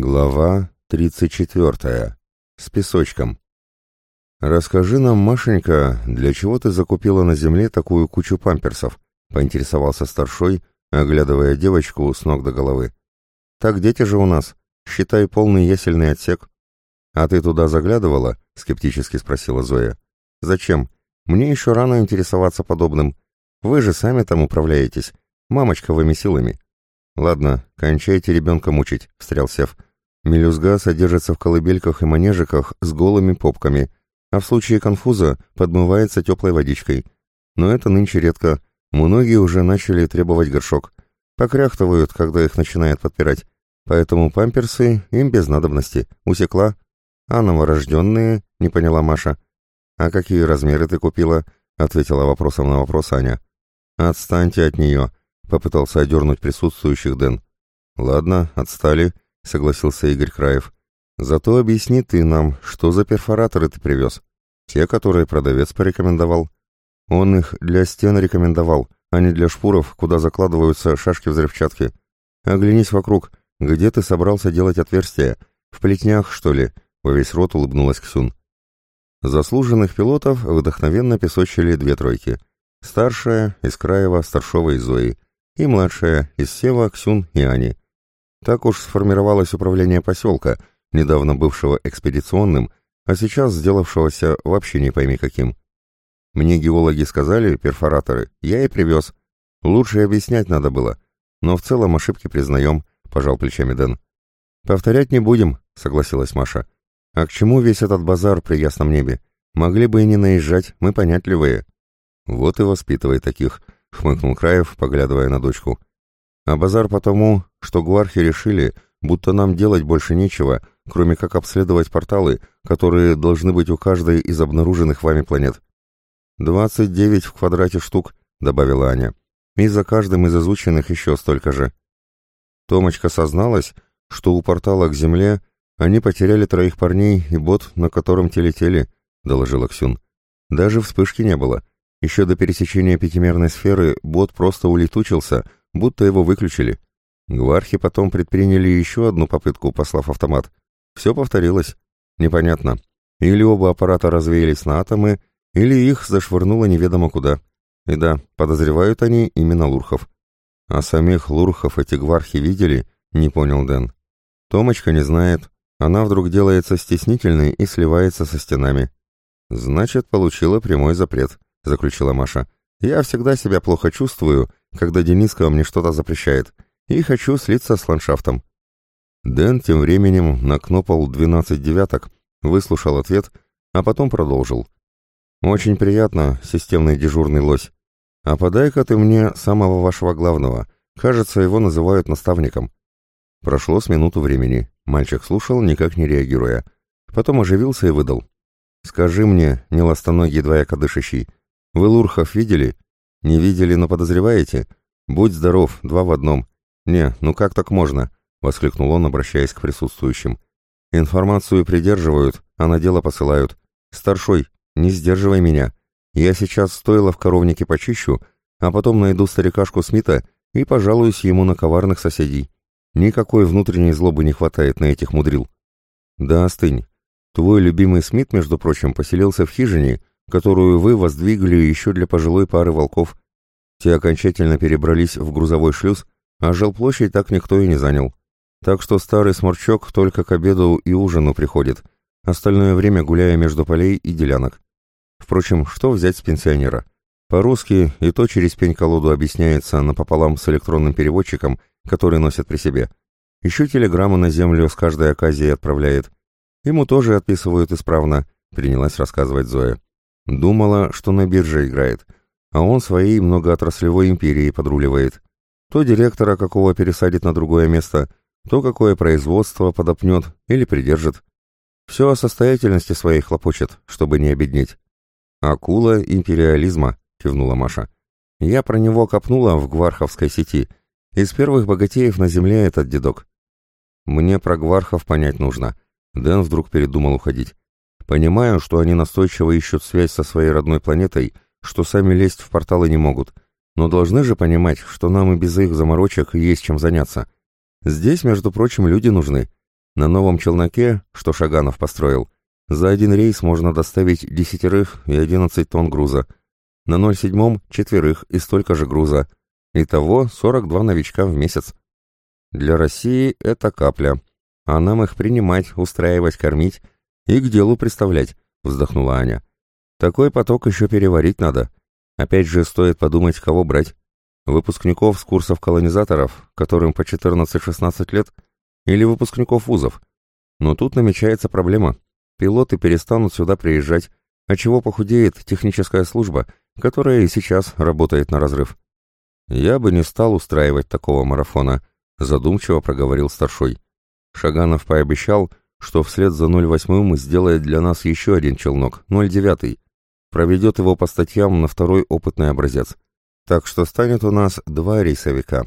Глава 34. С песочком. «Расскажи нам, Машенька, для чего ты закупила на земле такую кучу памперсов?» — поинтересовался старшой, оглядывая девочку с ног до головы. «Так дети же у нас. Считай полный ясельный отсек». «А ты туда заглядывала?» — скептически спросила Зоя. «Зачем? Мне еще рано интересоваться подобным. Вы же сами там управляетесь, мамочковыми силами». «Ладно, кончайте ребенка мучить», — встрял Сев. «Мелюзга содержится в колыбельках и манежиках с голыми попками, а в случае конфуза подмывается теплой водичкой. Но это нынче редко. Многие уже начали требовать горшок. Покряхтывают, когда их начинает подпирать. Поэтому памперсы им без надобности. Усекла. А новорожденные?» — не поняла Маша. «А какие размеры ты купила?» — ответила вопросом на вопрос Аня. «Отстаньте от нее», Попытался одернуть присутствующих Дэн. «Ладно, отстали», — согласился Игорь Краев. «Зато объясни ты нам, что за перфораторы ты привез. Те, которые продавец порекомендовал. Он их для стен рекомендовал, а не для шпуров, куда закладываются шашки взрывчатки. Оглянись вокруг, где ты собрался делать отверстия? В плетнях, что ли?» — во весь рот улыбнулась Ксюн. Заслуженных пилотов вдохновенно песочили две тройки. Старшая, из Краева, Старшова и Зои и младшая из Сева, Ксюн и Ани. Так уж сформировалось управление поселка, недавно бывшего экспедиционным, а сейчас сделавшегося вообще не пойми каким. Мне геологи сказали, перфораторы, я и привез. Лучше объяснять надо было. Но в целом ошибки признаем, пожал плечами Дэн. Повторять не будем, согласилась Маша. А к чему весь этот базар при ясном небе? Могли бы и не наезжать, мы понятливые. Вот и воспитывай таких, — хмыкнул Краев, поглядывая на дочку. «А базар потому, что гуархи решили, будто нам делать больше нечего, кроме как обследовать порталы, которые должны быть у каждой из обнаруженных вами планет». «Двадцать девять в квадрате штук», — добавила Аня. «И за каждым из изученных еще столько же». Томочка созналась, что у портала к Земле они потеряли троих парней и бот, на котором те летели, — доложила Ксюн. Даже вспышки не было, еще до пересечения пятимерной сферы бот просто улетучился, будто его выключили. Гвархи потом предприняли еще одну попытку, послав автомат. Все повторилось. Непонятно. Или оба аппарата развеялись на атомы, или их зашвырнуло неведомо куда. И да, подозревают они именно Лурхов. А самих Лурхов эти гвархи видели? Не понял Дэн. Томочка не знает. Она вдруг делается стеснительной и сливается со стенами. Значит, получила прямой запрет заключила Маша. «Я всегда себя плохо чувствую, когда Дениска мне что-то запрещает, и хочу слиться с ландшафтом». Дэн тем временем накнопал двенадцать девяток, выслушал ответ, а потом продолжил. «Очень приятно, системный дежурный лось. А подай-ка ты мне самого вашего главного. Кажется, его называют наставником». Прошло с минуту времени. Мальчик слушал, никак не реагируя. Потом оживился и выдал. «Скажи мне, не ластоногий двоякодышащий, вы Лурхов видели? Не видели, но подозреваете? Будь здоров, два в одном. Не, ну как так можно? Воскликнул он, обращаясь к присутствующим. Информацию придерживают, а на дело посылают. Старшой, не сдерживай меня. Я сейчас стоило в коровнике почищу, а потом найду старикашку Смита и пожалуюсь ему на коварных соседей. Никакой внутренней злобы не хватает на этих мудрил. Да остынь. Твой любимый Смит, между прочим, поселился в хижине, которую вы воздвигли еще для пожилой пары волков. Те окончательно перебрались в грузовой шлюз, а жилплощадь так никто и не занял. Так что старый сморчок только к обеду и ужину приходит, остальное время гуляя между полей и делянок. Впрочем, что взять с пенсионера? По-русски и то через пень-колоду объясняется напополам с электронным переводчиком, который носит при себе. Еще телеграмму на землю с каждой оказией отправляет. Ему тоже отписывают исправно, принялась рассказывать Зоя. Думала, что на бирже играет, а он своей многоотраслевой империей подруливает. То директора какого пересадит на другое место, то какое производство подопнет или придержит. Все о состоятельности своей хлопочет, чтобы не обеднеть. «Акула империализма», — кивнула Маша. «Я про него копнула в гварховской сети. Из первых богатеев на земле этот дедок». «Мне про гвархов понять нужно». Дэн вдруг передумал уходить. Понимаю, что они настойчиво ищут связь со своей родной планетой, что сами лезть в порталы не могут, но должны же понимать, что нам и без их заморочек есть чем заняться. Здесь, между прочим, люди нужны. На новом челноке, что Шаганов построил, за один рейс можно доставить десятерых и одиннадцать тонн груза. На 07-м четверых и столько же груза. Итого 42 новичка в месяц. Для России это капля. А нам их принимать, устраивать, кормить и к делу представлять, вздохнула Аня. Такой поток еще переварить надо. Опять же, стоит подумать, кого брать. Выпускников с курсов колонизаторов, которым по 14-16 лет – или выпускников вузов. Но тут намечается проблема. Пилоты перестанут сюда приезжать, а чего похудеет техническая служба, которая и сейчас работает на разрыв. «Я бы не стал устраивать такого марафона», — задумчиво проговорил старшой. Шаганов пообещал, что вслед за 08-м сделает для нас еще один челнок, 09-й. Проведет его по статьям на второй опытный образец. Так что станет у нас два рейсовика.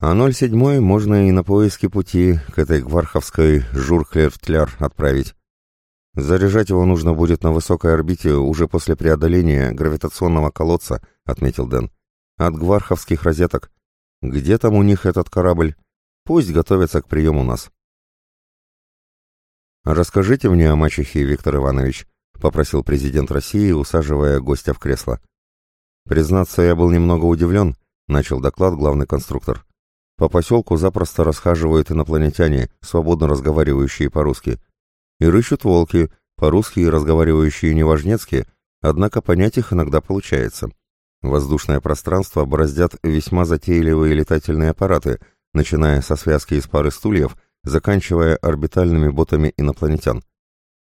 А 07 можно и на поиски пути к этой гварховской жур-клер-тляр отправить. Заряжать его нужно будет на высокой орбите уже после преодоления гравитационного колодца, отметил Дэн. От гварховских розеток. Где там у них этот корабль? Пусть готовятся к приему нас. «Расскажите мне о мачехе, Виктор Иванович», — попросил президент России, усаживая гостя в кресло. «Признаться, я был немного удивлен», — начал доклад главный конструктор. По поселку запросто расхаживают инопланетяне, свободно разговаривающие по-русски. И рыщут волки, по-русски разговаривающие неважнецки, однако понять их иногда получается. Воздушное пространство бороздят весьма затейливые летательные аппараты, начиная со связки из пары стульев, заканчивая орбитальными ботами инопланетян.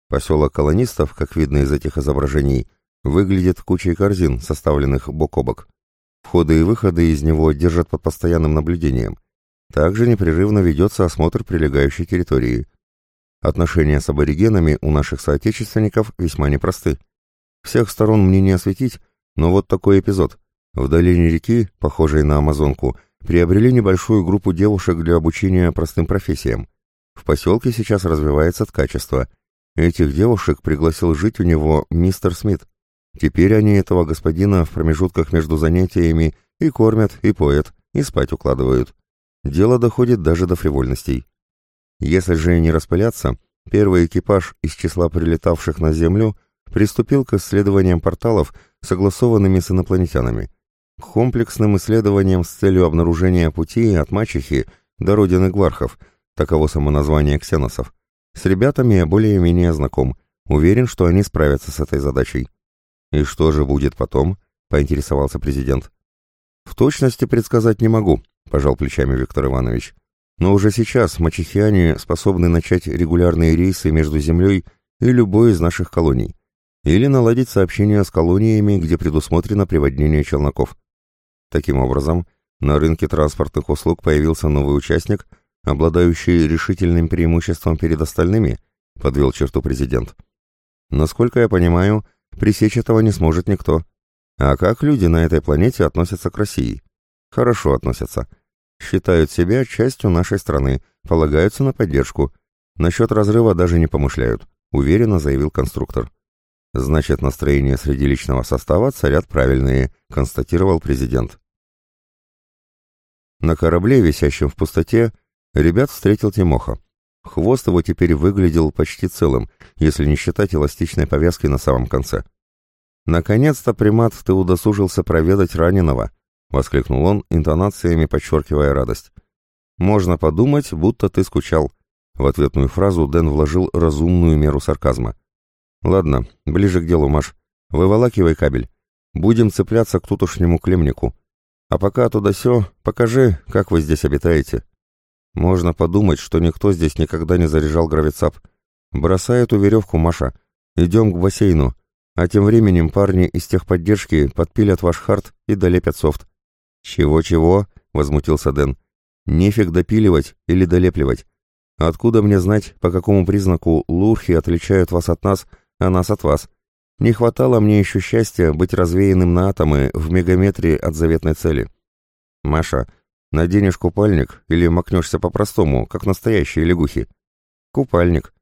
Поселок колонистов, как видно из этих изображений, выглядит кучей корзин, составленных бок о бок. Входы и выходы из него держат под постоянным наблюдением. Также непрерывно ведется осмотр прилегающей территории. Отношения с аборигенами у наших соотечественников весьма непросты. Всех сторон мне не осветить, но вот такой эпизод. В долине реки, похожей на Амазонку, приобрели небольшую группу девушек для обучения простым профессиям. В поселке сейчас развивается ткачество. Этих девушек пригласил жить у него мистер Смит. Теперь они этого господина в промежутках между занятиями и кормят, и поят, и спать укладывают. Дело доходит даже до фривольностей. Если же не распыляться, первый экипаж из числа прилетавших на Землю приступил к исследованиям порталов, согласованными с инопланетянами, комплексным исследованиям с целью обнаружения пути от мачехи до родины гвархов, таково само название ксеносов. С ребятами я более-менее знаком, уверен, что они справятся с этой задачей. «И что же будет потом?» — поинтересовался президент. «В точности предсказать не могу», — пожал плечами Виктор Иванович. «Но уже сейчас мачехиане способны начать регулярные рейсы между Землей и любой из наших колоний, или наладить сообщения с колониями, где предусмотрено приводнение челноков. Таким образом, на рынке транспортных услуг появился новый участник, обладающий решительным преимуществом перед остальными, подвел черту президент. Насколько я понимаю, Пресечь этого не сможет никто. А как люди на этой планете относятся к России? Хорошо относятся. Считают себя частью нашей страны, полагаются на поддержку. Насчет разрыва даже не помышляют, уверенно заявил конструктор. Значит, настроения среди личного состава царят правильные, констатировал президент. На корабле, висящем в пустоте, ребят встретил Тимоха. Хвост его теперь выглядел почти целым, если не считать эластичной повязки на самом конце. «Наконец-то, примат, ты удосужился проведать раненого!» — воскликнул он, интонациями подчеркивая радость. «Можно подумать, будто ты скучал». В ответную фразу Дэн вложил разумную меру сарказма. «Ладно, ближе к делу, Маш. Выволакивай кабель. Будем цепляться к тутошнему клемнику. А пока туда-сё, покажи, как вы здесь обитаете». Можно подумать, что никто здесь никогда не заряжал гравицап. Бросай эту веревку, Маша. Идем к бассейну. А тем временем парни из техподдержки подпилят ваш хард и долепят софт. «Чего-чего?» — возмутился Дэн. «Нефиг допиливать или долепливать. Откуда мне знать, по какому признаку лурхи отличают вас от нас, а нас от вас? Не хватало мне еще счастья быть развеянным на атомы в мегаметре от заветной цели. Маша, Наденешь купальник или макнешься по-простому, как настоящие лягухи? Купальник.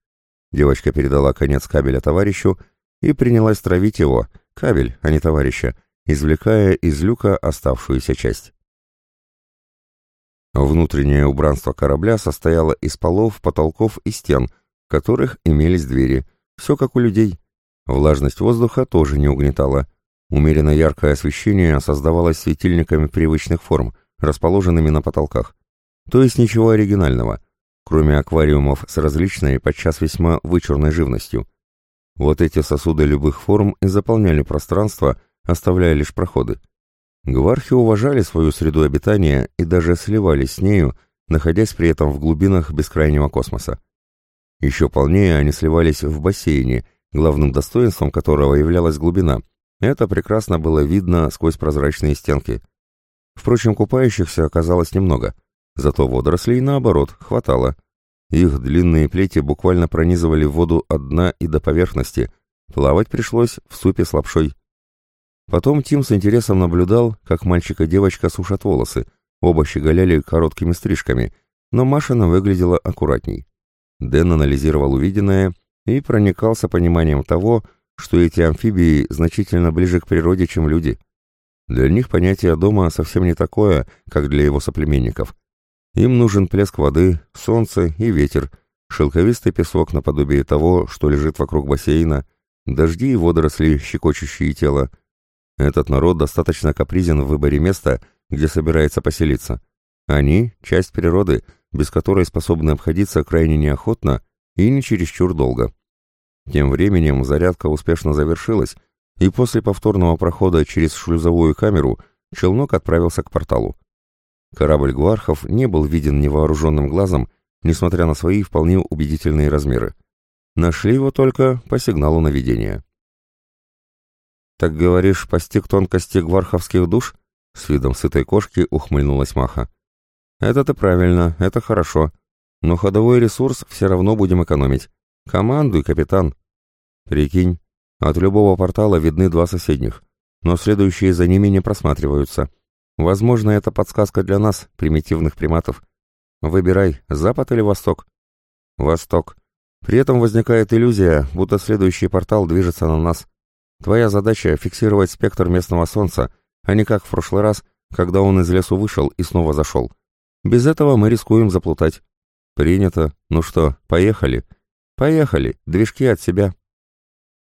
Девочка передала конец кабеля товарищу и принялась травить его, кабель, а не товарища, извлекая из люка оставшуюся часть. Внутреннее убранство корабля состояло из полов, потолков и стен, в которых имелись двери. Все как у людей. Влажность воздуха тоже не угнетала. Умеренно яркое освещение создавалось светильниками привычных форм, расположенными на потолках. То есть ничего оригинального, кроме аквариумов с различной, подчас весьма вычурной живностью. Вот эти сосуды любых форм и заполняли пространство, оставляя лишь проходы. Гвархи уважали свою среду обитания и даже сливались с нею, находясь при этом в глубинах бескрайнего космоса. Еще полнее они сливались в бассейне, главным достоинством которого являлась глубина. Это прекрасно было видно сквозь прозрачные стенки. Впрочем, купающихся оказалось немного, зато водорослей, наоборот, хватало. Их длинные плети буквально пронизывали воду от дна и до поверхности, плавать пришлось в супе с лапшой. Потом Тим с интересом наблюдал, как мальчик и девочка сушат волосы, оба щеголяли короткими стрижками, но Машина выглядела аккуратней. Дэн анализировал увиденное и проникался пониманием того, что эти амфибии значительно ближе к природе, чем люди. Для них понятие дома совсем не такое, как для его соплеменников. Им нужен плеск воды, солнце и ветер, шелковистый песок наподобие того, что лежит вокруг бассейна, дожди и водоросли, щекочущие тело, этот народ достаточно капризен в выборе места, где собирается поселиться. Они – часть природы, без которой способны обходиться крайне неохотно и не чересчур долго. Тем временем зарядка успешно завершилась, и после повторного прохода через шлюзовую камеру челнок отправился к порталу. Корабль Гвархов не был виден невооруженным глазом, несмотря на свои вполне убедительные размеры. Нашли его только по сигналу наведения. «Так говоришь, постиг тонкости гварховских душ?» С видом сытой кошки ухмыльнулась Маха. «Это-то правильно, это хорошо. Но ходовой ресурс все равно будем экономить. Командуй, капитан!» «Прикинь, от любого портала видны два соседних, но следующие за ними не просматриваются. Возможно, это подсказка для нас, примитивных приматов. Выбирай, запад или восток?» «Восток. При этом возникает иллюзия, будто следующий портал движется на нас. Твоя задача — фиксировать спектр местного солнца, а не как в прошлый раз, когда он из лесу вышел и снова зашел. Без этого мы рискуем заплутать. Принято. Ну что, поехали? Поехали. Движки от себя.